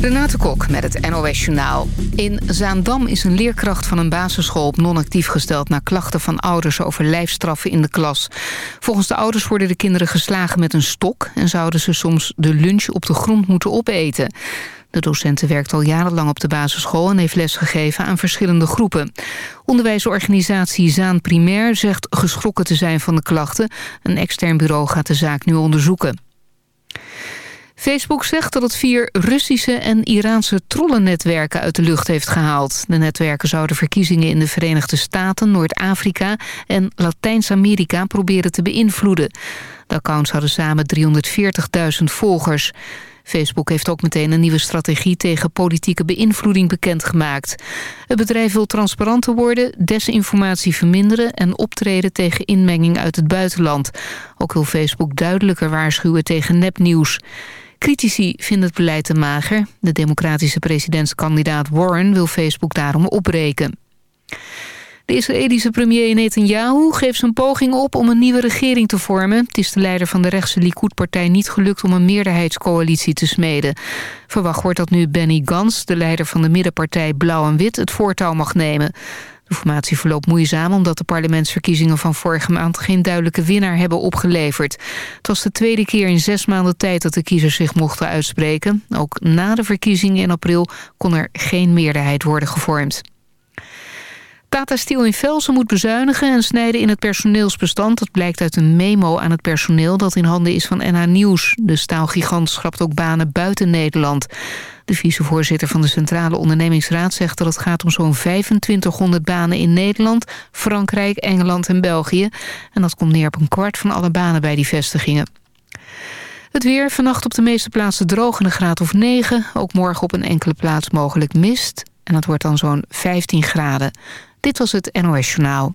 Renate Kok met het NOS Journaal. In Zaandam is een leerkracht van een basisschool op non-actief gesteld... na klachten van ouders over lijfstraffen in de klas. Volgens de ouders worden de kinderen geslagen met een stok... en zouden ze soms de lunch op de grond moeten opeten. De docenten werkt al jarenlang op de basisschool... en heeft lesgegeven aan verschillende groepen. Onderwijsorganisatie Zaan Primair zegt geschrokken te zijn van de klachten. Een extern bureau gaat de zaak nu onderzoeken. Facebook zegt dat het vier Russische en Iraanse trollennetwerken uit de lucht heeft gehaald. De netwerken zouden verkiezingen in de Verenigde Staten, Noord-Afrika en Latijns-Amerika proberen te beïnvloeden. De accounts hadden samen 340.000 volgers. Facebook heeft ook meteen een nieuwe strategie tegen politieke beïnvloeding bekendgemaakt. Het bedrijf wil transparanter worden, desinformatie verminderen en optreden tegen inmenging uit het buitenland. Ook wil Facebook duidelijker waarschuwen tegen nepnieuws. Critici vinden het beleid te mager. De democratische presidentskandidaat Warren wil Facebook daarom opbreken. De Israëlische premier Netanyahu geeft zijn poging op om een nieuwe regering te vormen. Het is de leider van de rechtse Likud-partij niet gelukt om een meerderheidscoalitie te smeden. Verwacht wordt dat nu Benny Gans, de leider van de middenpartij Blauw en Wit, het voortouw mag nemen. De formatie verloopt moeizaam omdat de parlementsverkiezingen van vorige maand geen duidelijke winnaar hebben opgeleverd. Het was de tweede keer in zes maanden tijd dat de kiezers zich mochten uitspreken. Ook na de verkiezingen in april kon er geen meerderheid worden gevormd. Tata Steel in Velsen moet bezuinigen en snijden in het personeelsbestand. Dat blijkt uit een memo aan het personeel dat in handen is van NH Nieuws. De staalgigant schrapt ook banen buiten Nederland. De vicevoorzitter van de Centrale Ondernemingsraad zegt dat het gaat om zo'n 2500 banen in Nederland, Frankrijk, Engeland en België. En dat komt neer op een kwart van alle banen bij die vestigingen. Het weer, vannacht op de meeste plaatsen droog en een graad of 9. Ook morgen op een enkele plaats mogelijk mist. En dat wordt dan zo'n 15 graden. Dit was het NOS Journaal.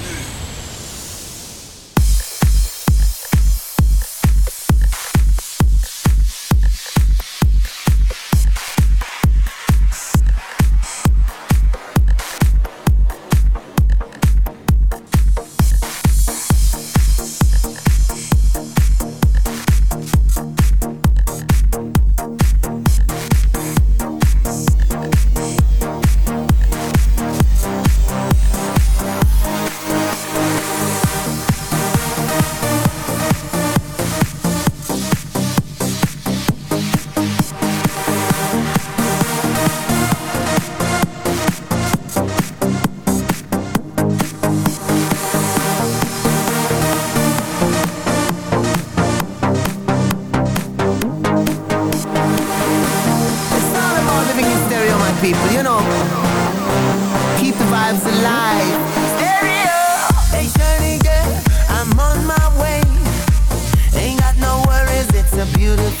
A beautiful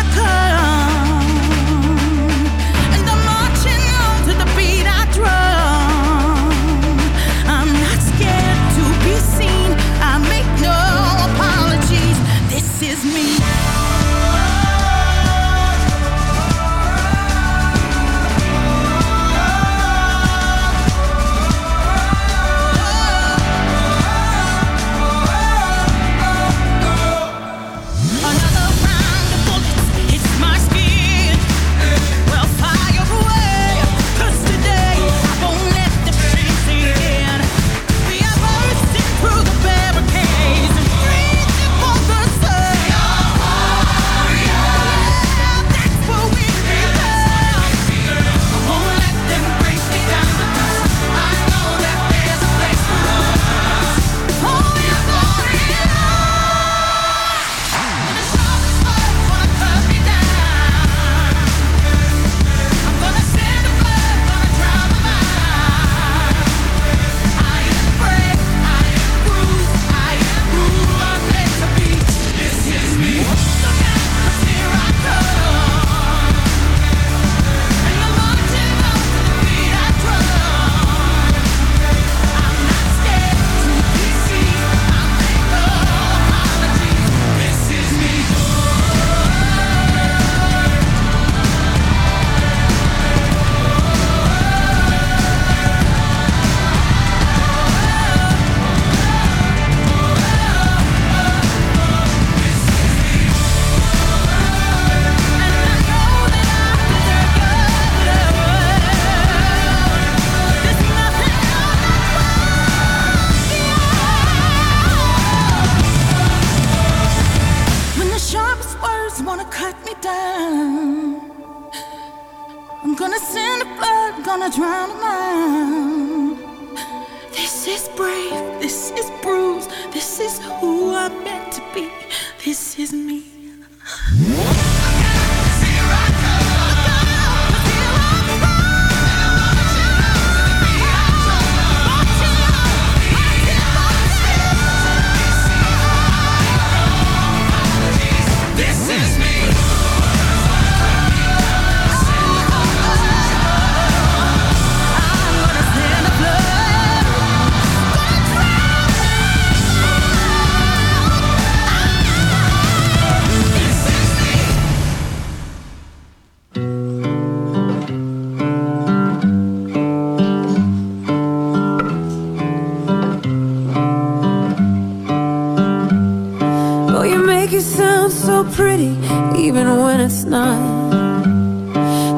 you make it sound so pretty, even when it's not.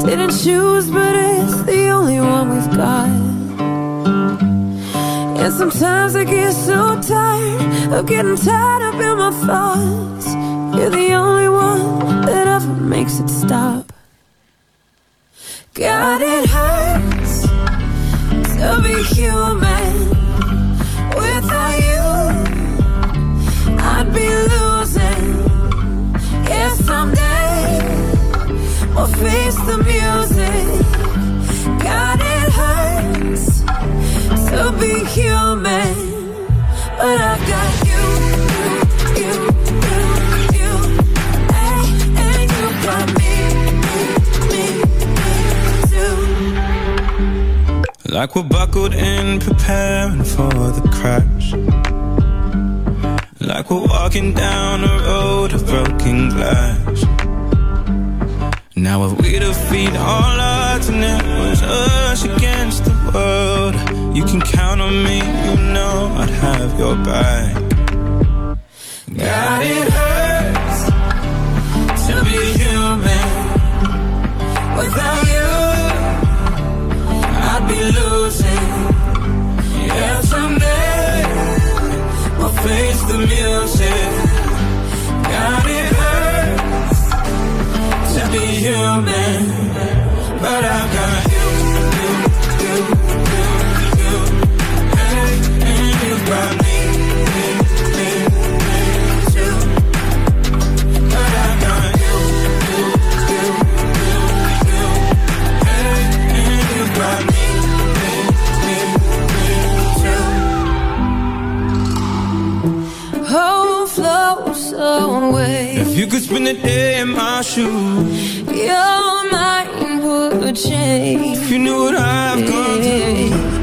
Didn't choose, but it's the only one we've got. And sometimes I get so tired of getting tied up in my thoughts. You're the only one that ever makes it stop. God, it hurts to be human face the music. God, it hurts to be human, but I've got you, you, you. Like we're buckled in, preparing for the crash. Like we're walking down a road of broken glass. Now if we defeat all odds and it was us against the world, you can count on me, you know I'd have your back. God, it hurts to be human without you. I'd be losing. Yeah, someday we'll face the music. Human, spend the day in my shoes, Your mind would change. if you knew what I've gone through.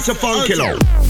It's a fun love.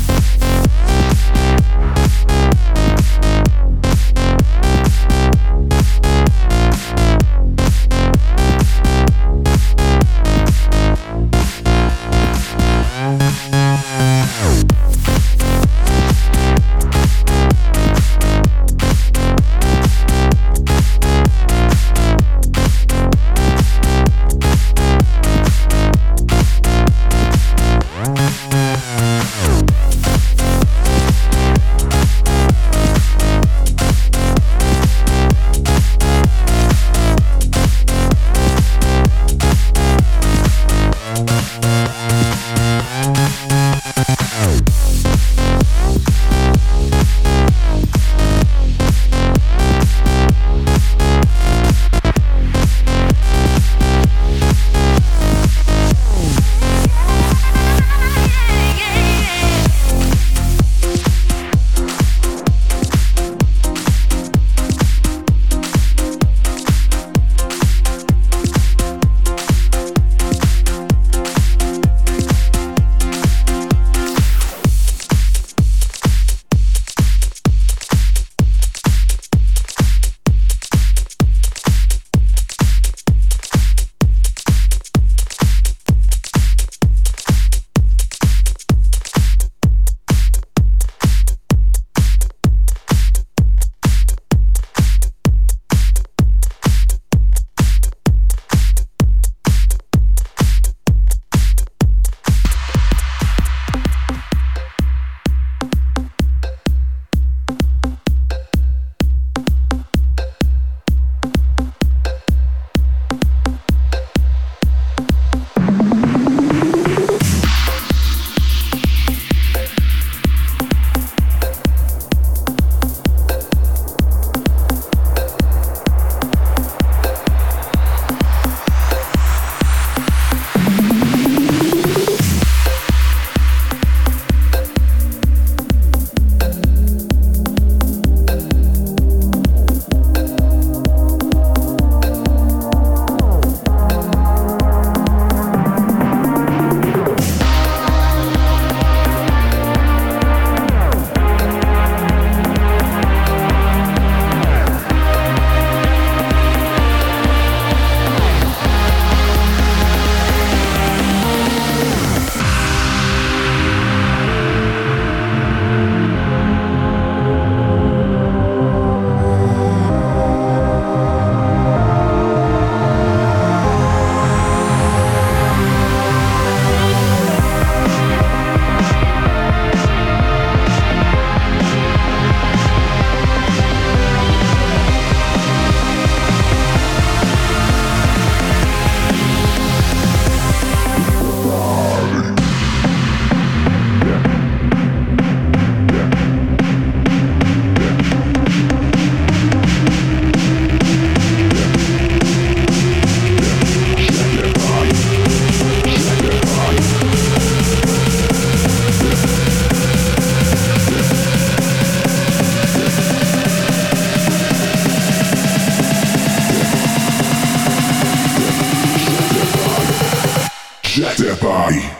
I still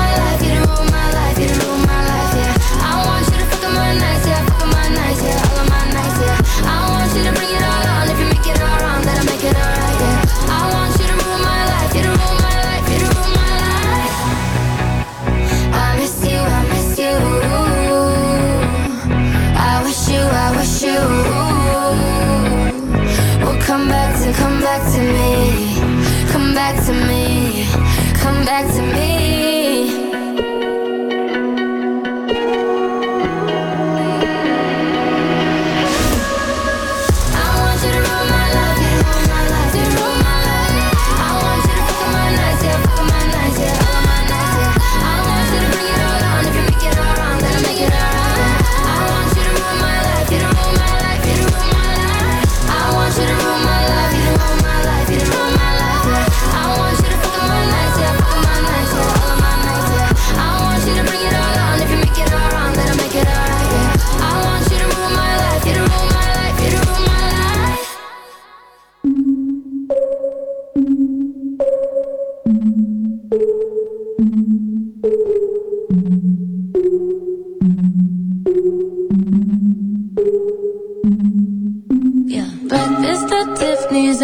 come back to me.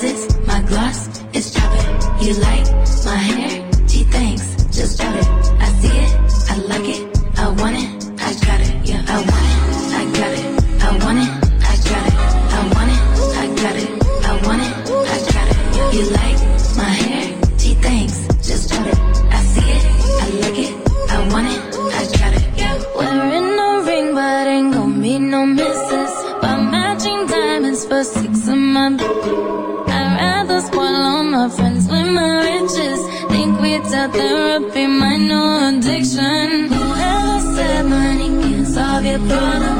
deposits, my gloss is dropping. You like my hair? She thinks, just drop it. I see it, I like it, I want it. Burn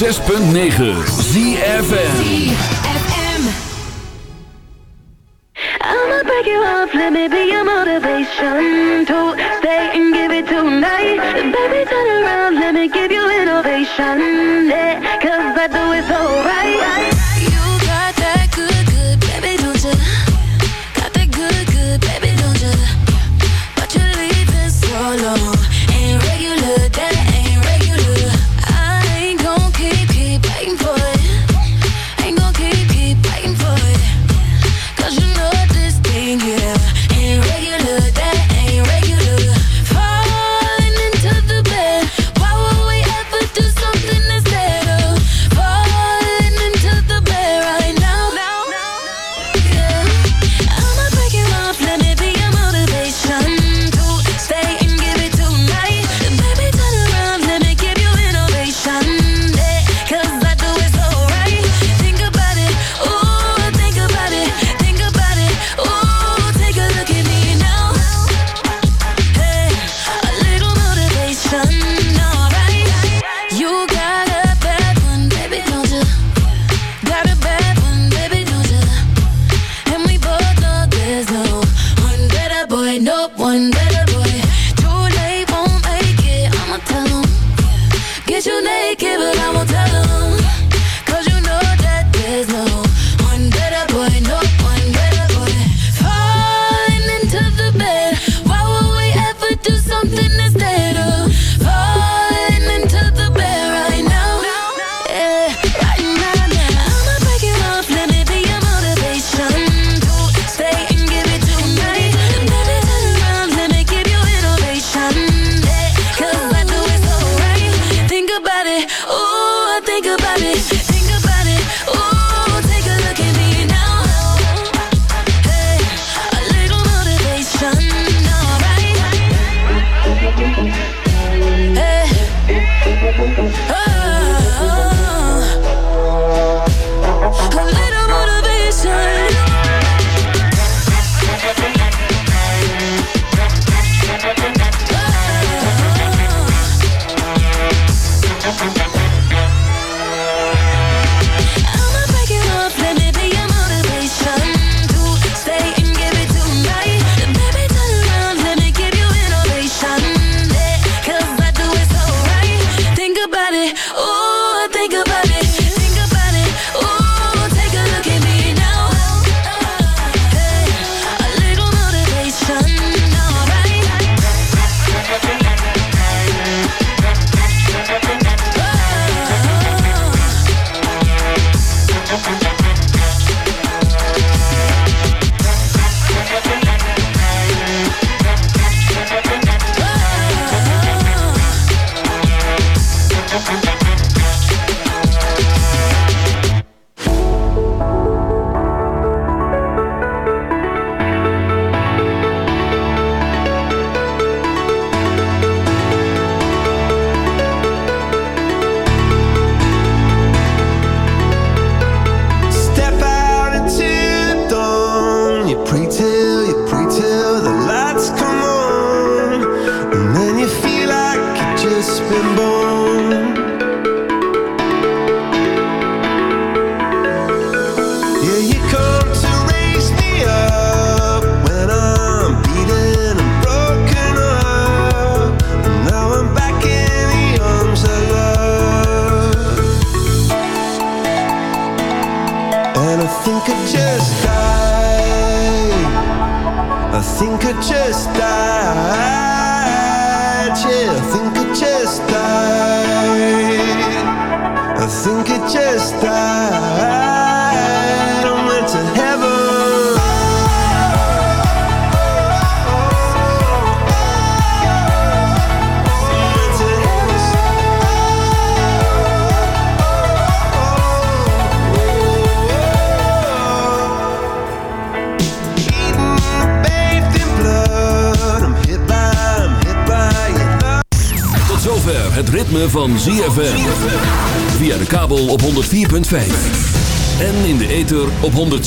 106.9 ZFM I'ma break you off, let me be your motivation To stay and give it tonight. Baby, turn around, let me give you innovation. Yeah, cause I do it so right